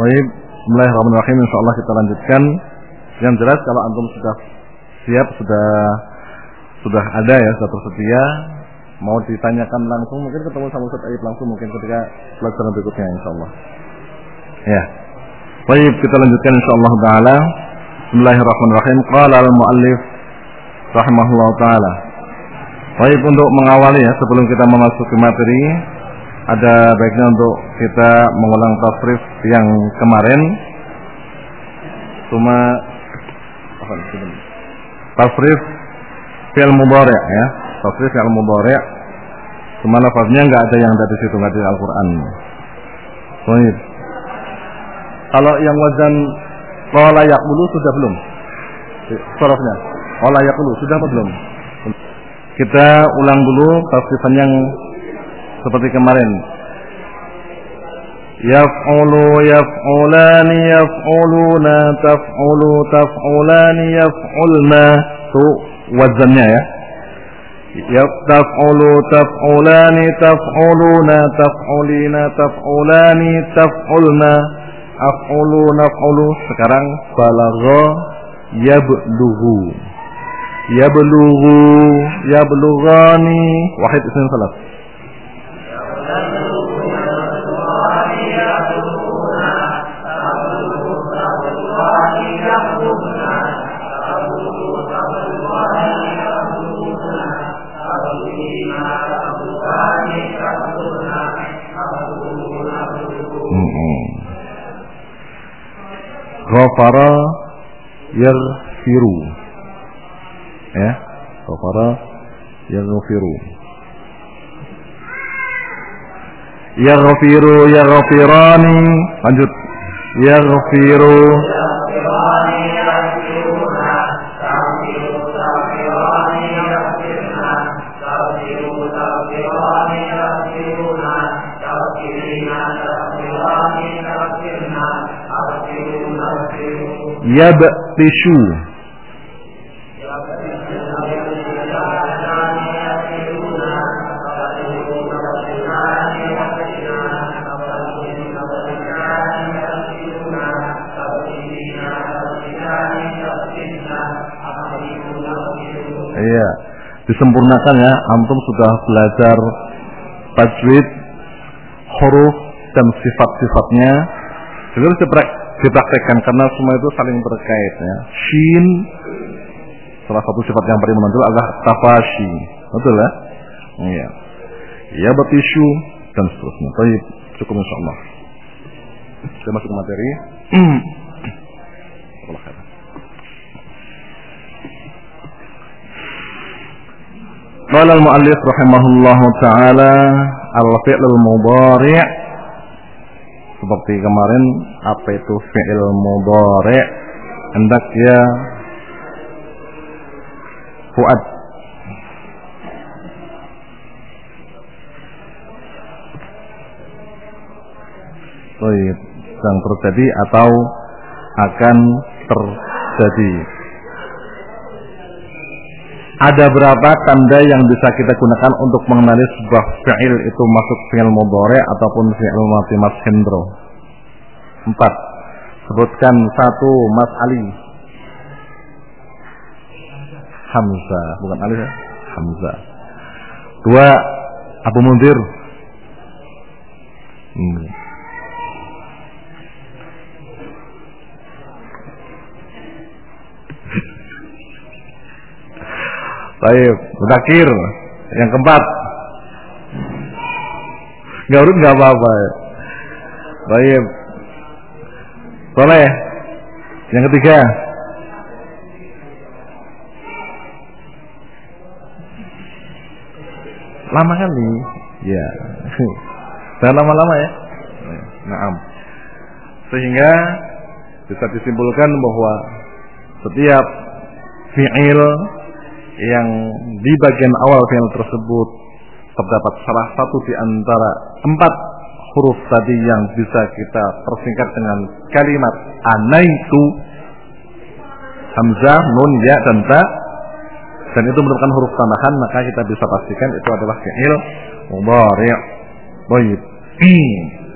Baik, Bismillahirrahmanirrahim. Insyaallah kita lanjutkan. Yang jelas kalau antum sudah siap, sudah sudah ada ya, sudah tersedia, mau ditanyakan langsung mungkin ketemu sama Ustaz Aib langsung mungkin ketika pelajaran berikutnya insyaallah. Ya. Baik, kita lanjutkan insyaallah taala. Bismillahirrahmanirrahim. Qala al-muallif rahimahullah taala. Baik untuk mengawali ya sebelum kita memasuki materi ada baiknya untuk kita mengulang tasrif yang kemarin cuma tasrif fi'il mudhari ya tasrif fi'il mudhari cuma lafaznya enggak ada yang dari situ enggak di Al-Qur'an Baik. Kalau yang wazan qala yaqulu sudah belum? Sorofnya. Qala yaqulu sudah apa belum? Kita ulang dulu tasrifan yang seperti kemarin. Yaf'ulu yaf'ulani yaf'uluna taf'ulu taf'ulani yaf'ulna. Itu wazannya ya. Ya taf'ulu taf'ulani taf'uluna taf'ulina taf'ulani taf'ulna af'ulu naf'ulu sekarang balagha yablughu yablughu yablughani wahid isim salat Ghafara yaghfiru. Ya, ghafara yaghfiru. Yaghfiru yaghfirani. Lanjut. Yaghfiru yabtishu Iya, disempurnakan ya. Antum sudah belajar tajwid, huruf dan sifat-sifatnya. Jadi dipraktekkan karena semua itu saling terkait ya. Shin salah satu sifat yang paling menonjol adalah tafashi. Betul ya? Iya. Ya batishu dan seterusnya. Tapi cukup insyaallah. Kita masuk ke materi. Qala al-muallif rahimahullahu taala al-fi'l al-mudhari' seperti kemarin apa itu fi'il mudhari hendak ya fuad Baik, sedang terjadi atau akan terjadi. Ada berapa tanda yang bisa kita gunakan untuk mengenali sebuah fi'il itu masuk fi'il mudhari ataupun fi'il mati mas hendro? Empat. Sebutkan satu Mas Ali. Hamzah, bukan Ali ya? Hamzah. Dua Abu Mundir. Hmm. Baik, Mudakir yang keempat. Gak urut nggak apa-apa. Baik. Soleh yang ketiga. Lama kali. Ya. Jangan lama-lama ya. Nah, sehingga bisa disimpulkan bahwa setiap fi'il yang di bagian awal fi'il tersebut terdapat salah satu di antara empat huruf tadi yang bisa kita persingkat dengan kalimat anaitu hamzah, nun, ya dan ta dan itu merupakan huruf tambahan maka kita bisa pastikan itu adalah fi'il mudhari'. Baik.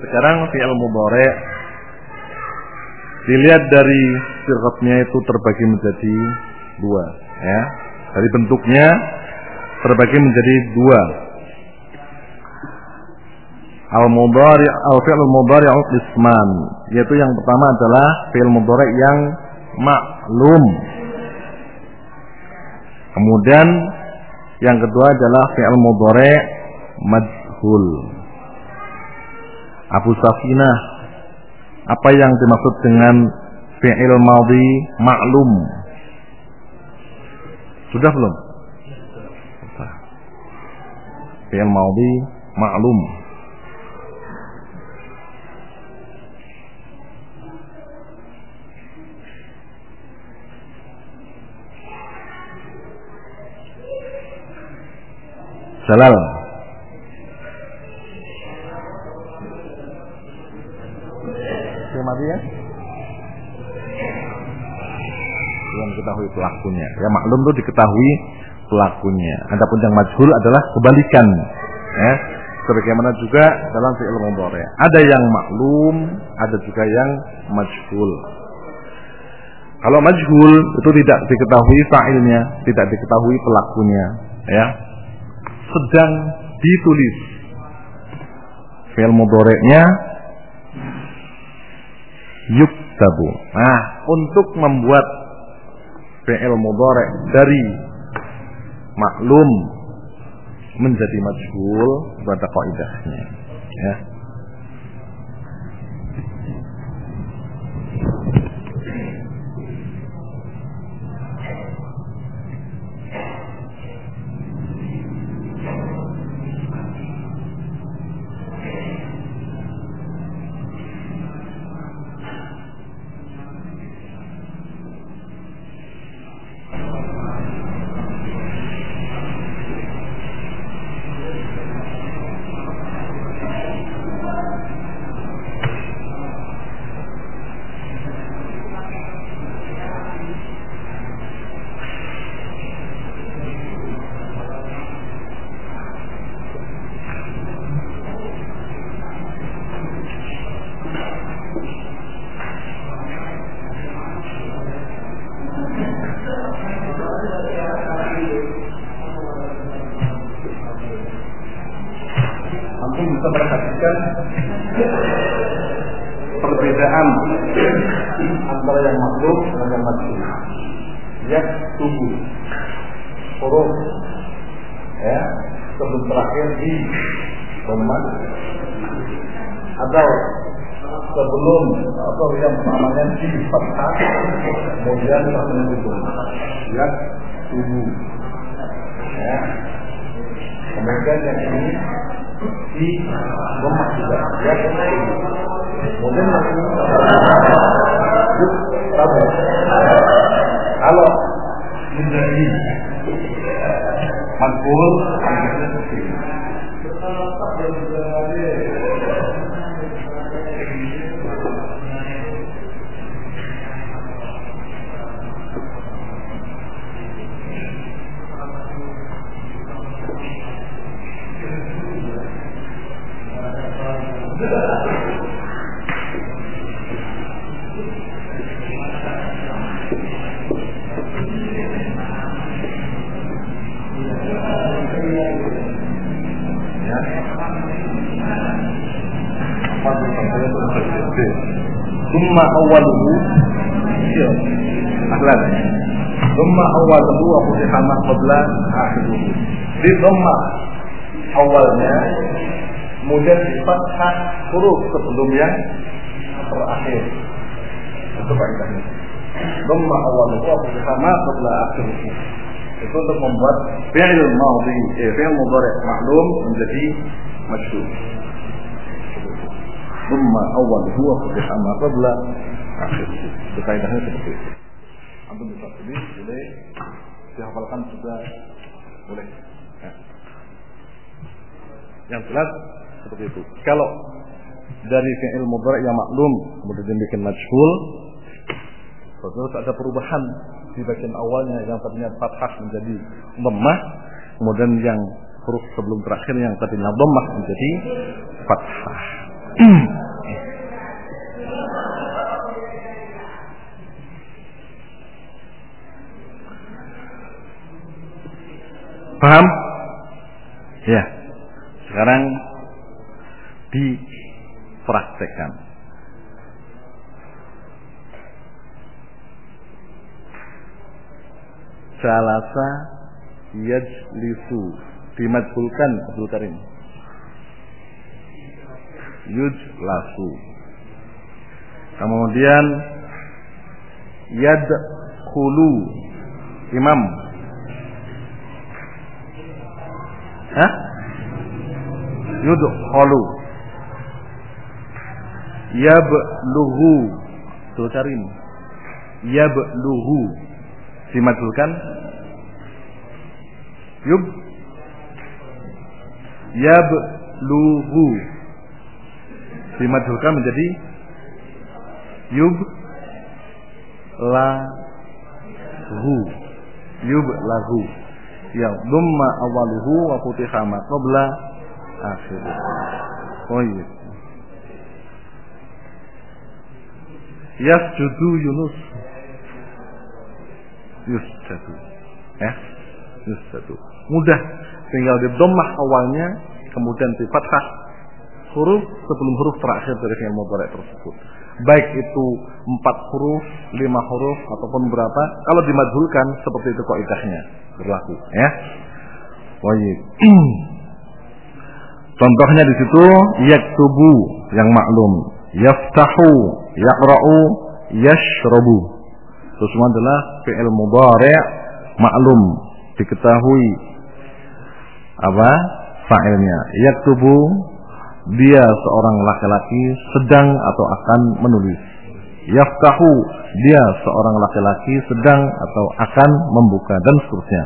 Sekarang fi'il mudhari' Dilihat dari sirotnya itu terbagi menjadi dua, ya. Dari bentuknya terbagi menjadi dua. Al-mudhari al-fi'l al-mudhari isman, yaitu yang pertama adalah fi'il mudhari yang maklum. Kemudian yang kedua adalah fi'il mudhari majhul. Abu Safinah apa yang dimaksud dengan fi'il madhi maklum? Sudah belum? Fi'il madhi maklum. Jalal. mati ya? Yang diketahui pelakunya. Ya maklum itu diketahui pelakunya. Adapun yang majhul adalah kebalikan. Ya. Sebagaimana juga dalam fi'il mudhari. Ada yang maklum, ada juga yang majhul. Kalau majhul itu tidak diketahui fa'ilnya, tidak diketahui pelakunya, ya. Sedang ditulis. Fi'il mudhari'nya yuktabu. Nah, untuk membuat fi'il mudhari dari maklum menjadi majhul pada kaidahnya. Ya. antara yang makhluk dan yang makhluk. Ya tubuh. Huruf. Ya sebelum terakhir di teman atau sebelum atau yang namanya di fathah kemudian terakhir itu ya tubuh. Ya. Kemudian yang ini di rumah juga. Ya tubuh. Kalau menjadi makbul, qabla akhiruhu. Di dhamma awalnya kemudian di fathah huruf sebelum yang terakhir. Itu kaidahnya. Dhamma awwaluhu wa futiha ma qabla akhiruhu. Itu untuk membuat fi'il madhi, eh, fi'il mudhari maklum menjadi masyhur. Thumma awal huwa futiha ma qabla akhir. Itu kaidahnya seperti itu. Antum bisa tulis, boleh dihafalkan juga boleh. Ya. Yang jelas seperti itu. Kalau dari fi'il mudhari yang maklum kemudian dibikin majhul terus ada perubahan di bagian awalnya yang tadinya fathah menjadi lemah kemudian yang huruf sebelum terakhir yang tadinya lemah menjadi fathah Paham? Ya. Sekarang dipraktekkan. Jalasa yajlisu dimajbulkan Abdul Karim. Yujlasu. Kemudian yadkhulu imam. Hah? Yudkhulu. Yabluhu. Abdul Karim. Yabluhu. Dimajulkan. Yub. Yabluhu. Dimajulkan menjadi yub lahu yub lahu yang dumma awaluhu wa futiha ma qabla akhirih oh iya yasjudu Yunus. Yusjadu. Eh? Yusjadu. Mudah. Tinggal di dhammah awalnya kemudian di fathah huruf sebelum huruf terakhir dari fi'il mudhari tersebut. Baik itu empat huruf, lima huruf ataupun berapa, kalau dimajulkan seperti itu kaidahnya berlaku, ya. Wajib. Contohnya di situ yaktubu yang maklum, yaftahu, yaqra'u, yashrabu. Itu semua adalah fi'il mudhari' maklum, diketahui apa fa'ilnya. Yaktubu dia seorang laki-laki sedang atau akan menulis. Yaftahu dia seorang laki-laki sedang atau akan membuka dan seterusnya.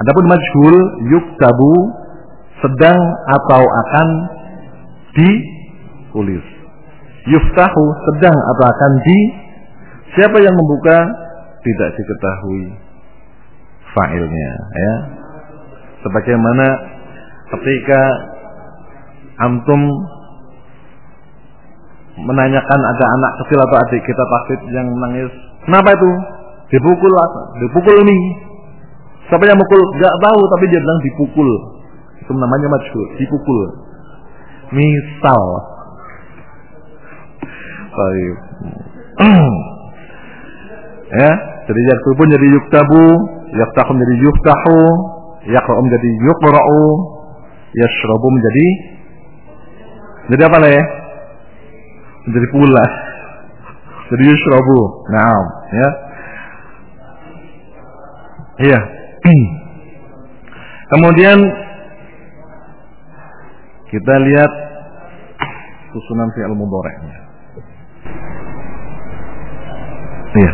Adapun majhul yuktabu sedang atau akan ditulis. Yuftahu sedang atau akan di siapa yang membuka tidak diketahui fa'ilnya ya. Sebagaimana ketika antum menanyakan ada anak kecil atau adik kita pasti yang nangis, kenapa itu? Dipukul, dipukul ini. Siapa yang mukul? Gak tahu, tapi dia bilang dipukul. Itu namanya majhul, dipukul. Misal. Baik. ya, jadi yaktubu jadi yuktabu, yaktahu menjadi yuftahu, yakra'u menjadi yukra'u, yashrabu menjadi jadi apa lah ya? Menjadi pula. Jadi yusrabu. Naam, ya. Iya. Kemudian kita lihat susunan fi'il mudhari'nya. Iya.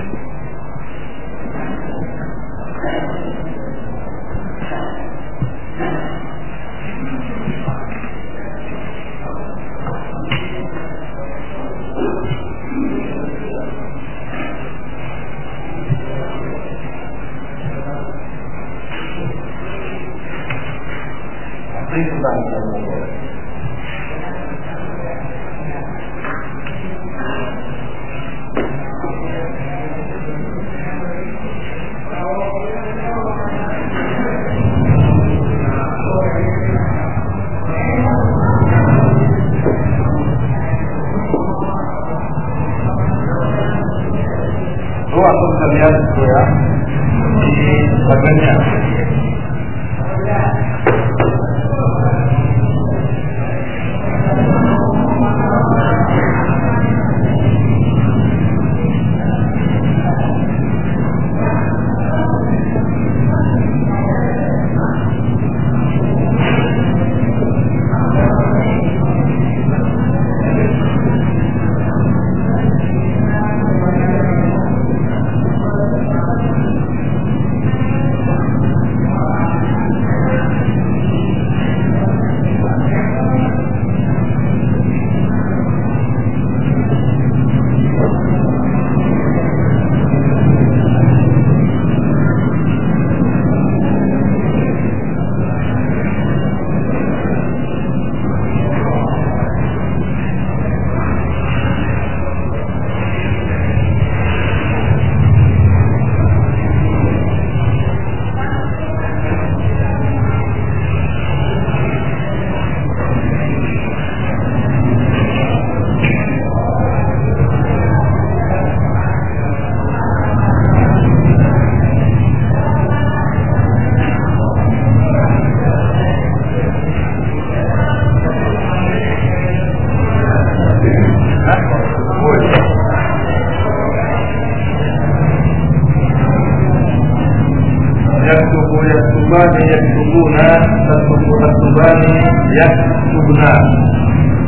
Yaktubuna dan yaktubani yaktubuna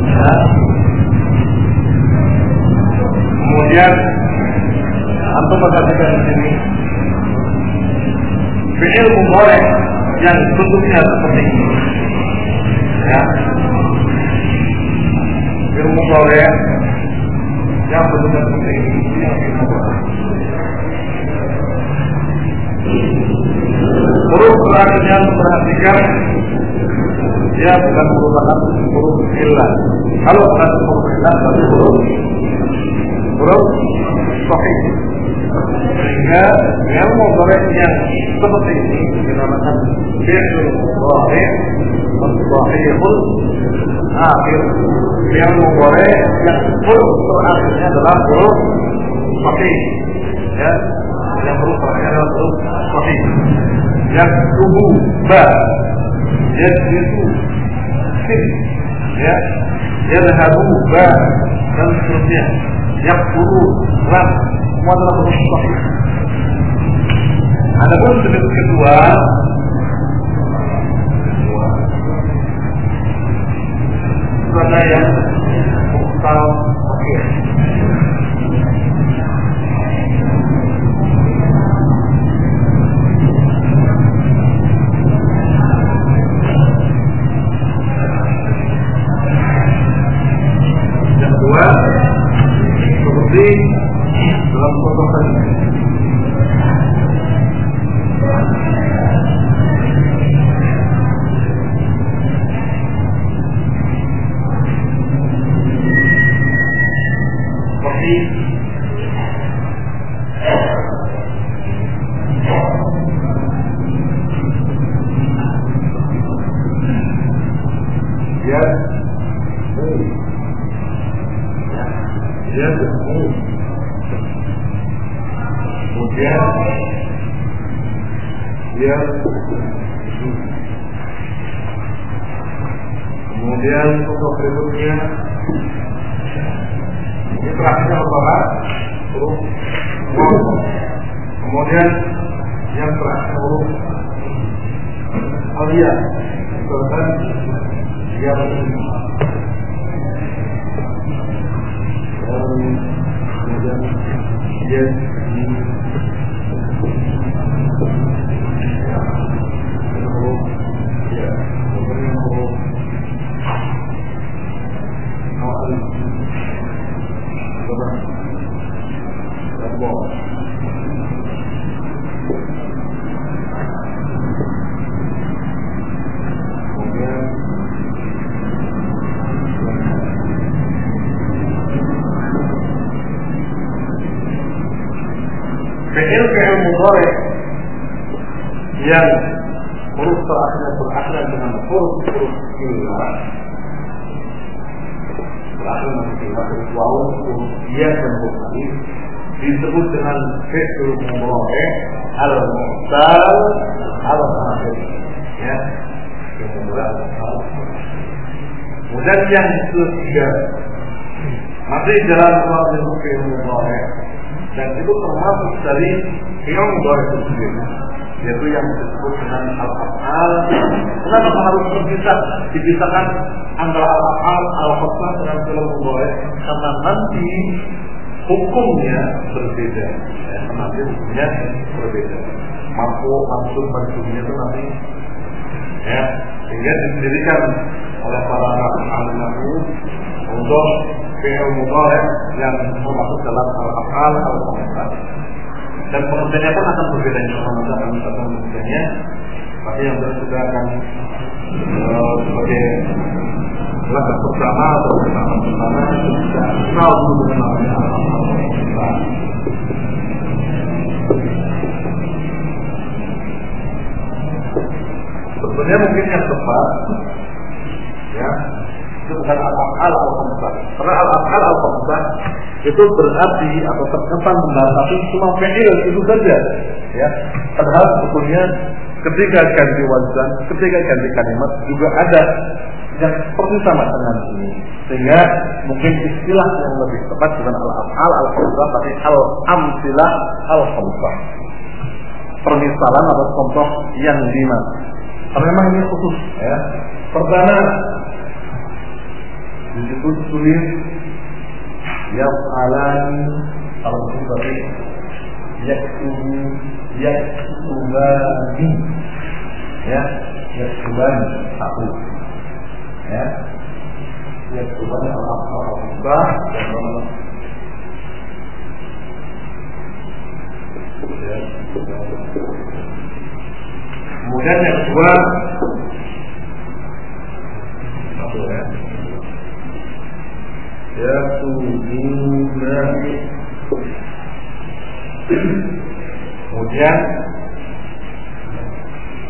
ya. kemudian antum perhatikan di sini fi'il mudhari yang bentuknya seperti ini ya fi'il mudhari yang bentuknya seperti ini huruf terakhirnya perhatikan dia bukan merupakan huruf ilah. Kalau bukan huruf ilah tapi huruf huruf sahih. Sehingga yang mudhari yang seperti ini dinamakan fi'il mudhari sahihul akhir. Yang mudhari yang huruf terakhirnya adalah huruf sahih. Ya yang huruf terakhirnya adalah huruf sahih yang tubuh ba yasbitu sin ya yadhabu ba dan seterusnya yang turun lam huruf sahih ada pun jenis kedua ada yang muktal වේ. Alia misalkan ya kemudian ya huruf ya kemudian huruf awal Coba. Coba. Kemudian Fi'il fi'il mudhari yang huruf terakhirnya berakhiran dengan huruf huruf ilah terakhir huruf ya dan disebut dengan fi'il mudhari al muhtal al akhir ya. Kemudian yang ketiga masih dalam proses fi'il mudhari dan itu termasuk dari fi'il mudhari itu sendiri yaitu yang disebut dengan al-af'al kenapa harus terpisah dipisahkan antara al-af'al al-af'al dengan fi'il mudhari karena nanti hukumnya berbeda. Ya, nanti hukumnya berbeda. Mampu mampu maksudnya itu nanti ya sehingga didirikan oleh para nahu untuk fi'il mudhari yang termasuk dalam al-af'al al-af'al dan pengertiannya pun akan berbeda insya Allah. Nanti akan kita pengertiannya. Tapi yang sudah akan uh, sebagai langkah pertama atau pertama pertama kenal dulu dengan namanya al-af'al Sebenarnya mungkin yang tepat ya itu bukan al-af'al al-khamsah. Karena al-af'al al-khamsah itu berarti atau terkesan membatasi cuma fi'il itu saja. Ya. Padahal sebetulnya ketika ganti wazan, ketika ganti kalimat juga ada yang seperti sama dengan ini. Sehingga mungkin istilah yang lebih tepat bukan al-af'al al-khamsah tapi al-amsilah al-khamsah. Permisalan atau contoh yang lima Karena memang ini khusus ya. Pertama disebut tulis yaf'alani kalau itu berarti yaktubu yaktubani ya yaktubani satu ya. Yaktubani al-afsar dan Kemudian yang kedua. Ya? Ya. Kemudian.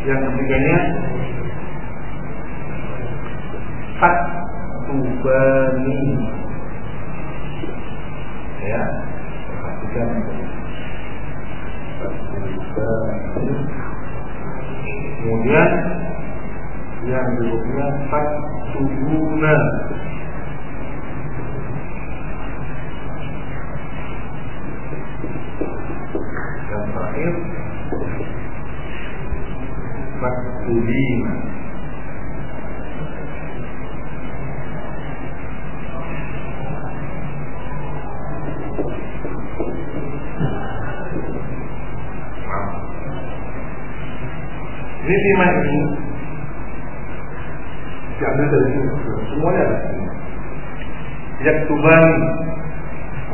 Yang ketiganya tak tubani ya. Perhatikan. Kemudian yang berikutnya Faktubuna Yang terakhir Faktubina Ini lima ini diambil dari sini, semuanya ada sini. Yaktuban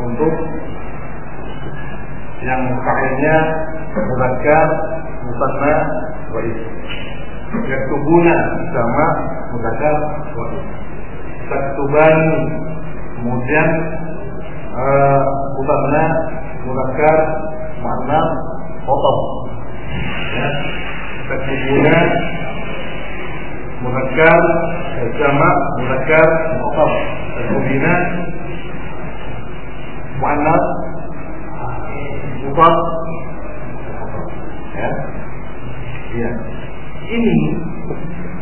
untuk yang kainnya mudakkar, musanna, wa Yaktubuna sama mudakkar, wa Yaktuban kemudian uh, musanna, mudakkar, makna, kotor. Ya, taktubuna muzakkar jama muzakkar muqaddam taktubina muannas mufrad ya ya ini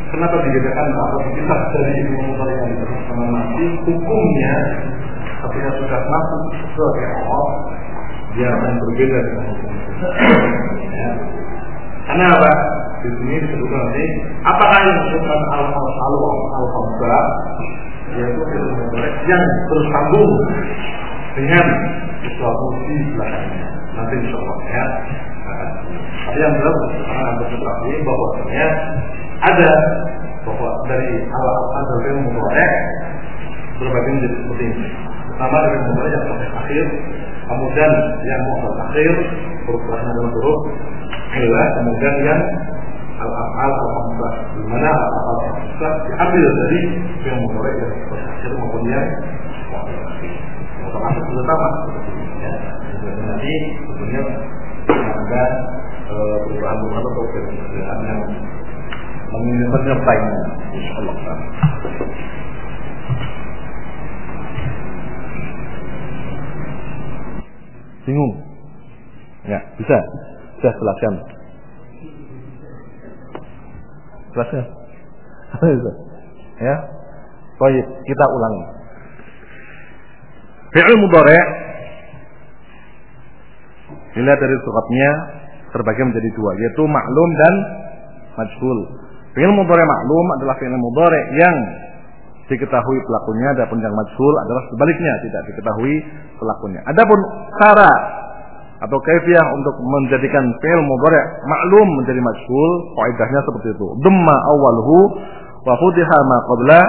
kenapa dibedakan? Atau kita dari ilmu mutawallian sama nasi hukumnya ketika sudah masuk ke Allah dia akan berbeda dengan hukum ya karena apa? Di sini disebutkan nanti apakah yang disebutkan al al al khamsa yaitu yang bersambung dengan sesuatu di belakangnya. Nanti insya Allah ya. Tapi yang jelas sekarang anda ketahui bahwasanya ada bahwa dari al al dari berbagi menjadi seperti ini. Pertama dari mudorek yang akhir, kemudian yang mu'tal akhir berukuran dalam huruf adalah kemudian yang al-af'al al-khamsah di mana al-af'al al-khamsah diambil dari yang mudhari yang terakhir maupun yang sama ya nanti tentunya ada perubahan-perubahan atau perbedaan yang menyertainya insyaallah bingung ya bisa saya jelaskan. Jelaskan. ya. Baik, kita ulangi. Fi'il mudhari' bila dari suratnya terbagi menjadi dua yaitu maklum dan majhul. Fi'il mudhari' maklum adalah fi'il mudhari' yang diketahui pelakunya adapun yang majhul adalah sebaliknya tidak diketahui pelakunya. Adapun cara atau kaifiah untuk menjadikan fi'il mudhari' maklum menjadi majhul, kaidahnya seperti itu. Dhamma awwaluhu wa futiha ma qabla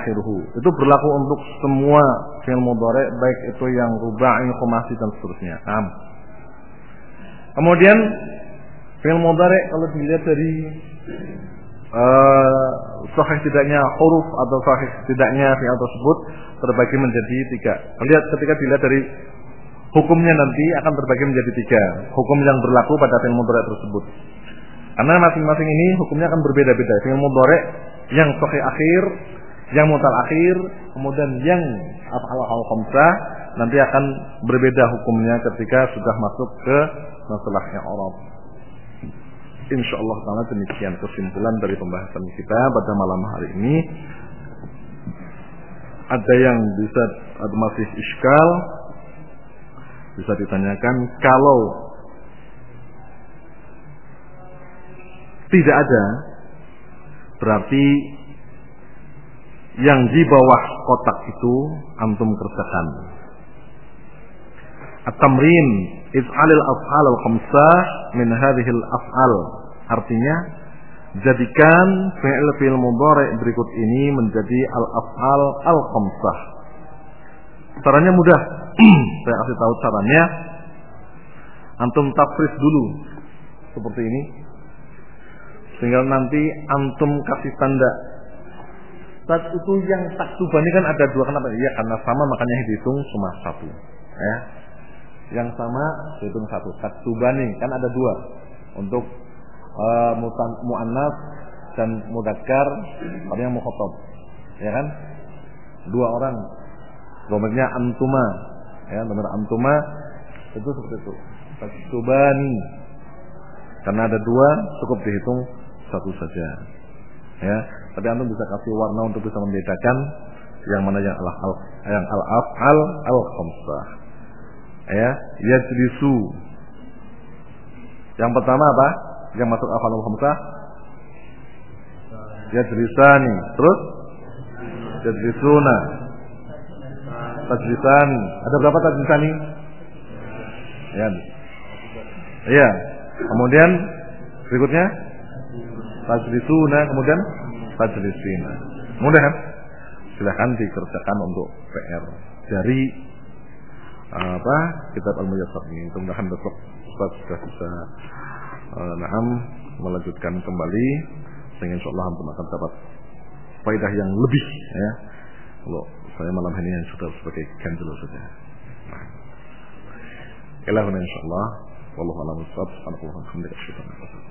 akhiruhu. Itu berlaku untuk semua fi'il mudhari' baik itu yang rubai, khomasi dan seterusnya. Am. Kemudian fi'il mudhari' kalau dilihat dari uh, sahih tidaknya huruf atau sahih tidaknya fi'il tersebut terbagi menjadi tiga. Lihat ketika dilihat dari hukumnya nanti akan terbagi menjadi tiga. Hukum yang berlaku pada fi'il mudhari tersebut. Karena masing-masing ini hukumnya akan berbeda-beda. Fi'il mudhari yang sahih akhir yang mutal akhir kemudian yang af'al al khamsah nanti akan berbeda hukumnya ketika sudah masuk ke masalahnya Arab Insya Allah taala demikian kesimpulan dari pembahasan kita pada malam hari ini ada yang bisa ada masih iskal bisa ditanyakan kalau tidak ada berarti yang di bawah kotak itu antum kerjakan. At-tamrin if'alil af'al al-khamsah min hadhihi al-af'al. Artinya jadikan fi'il fi'il mudhari berikut ini menjadi al-af'al al-khamsah. Caranya mudah. Saya kasih tahu caranya. Antum tafris dulu seperti ini. Sehingga nanti antum kasih tanda. Saat itu yang taktuban ini kan ada dua kenapa? Ya karena sama makanya dihitung cuma satu. Ya. Yang sama dihitung satu. Taktubani kan ada dua untuk uh, muannas dan mudakar ada yang mukhatab. Ya kan? Dua orang. Domirnya antuma. Ya, domir antuma itu seperti itu. Taktubani. Karena ada dua cukup dihitung satu saja. Ya, tapi antum bisa kasih warna untuk bisa membedakan yang mana yang al al yang al afal al khamsah. Ya, yajlisu. Yang pertama apa? Yang masuk afal al khamsah? Yajlisani. Terus yajlisuna. Tajlisani. Ada berapa tajlisani? Ya. Iya. Kemudian berikutnya tajlisuna kemudian tajlisina. Mudah kan? Silahkan dikerjakan untuk PR dari apa kitab al-muyassar ini. Mudah-mudahan besok Ustaz sudah bisa uh, naam melanjutkan kembali sehingga insyaallah antum akan dapat faidah yang lebih ya. Kalau saya malam ini yang sudah sebagai ganjil saja. Nah. Ilahuna insyaallah wallahu a'lam bishawab. Subhanallahi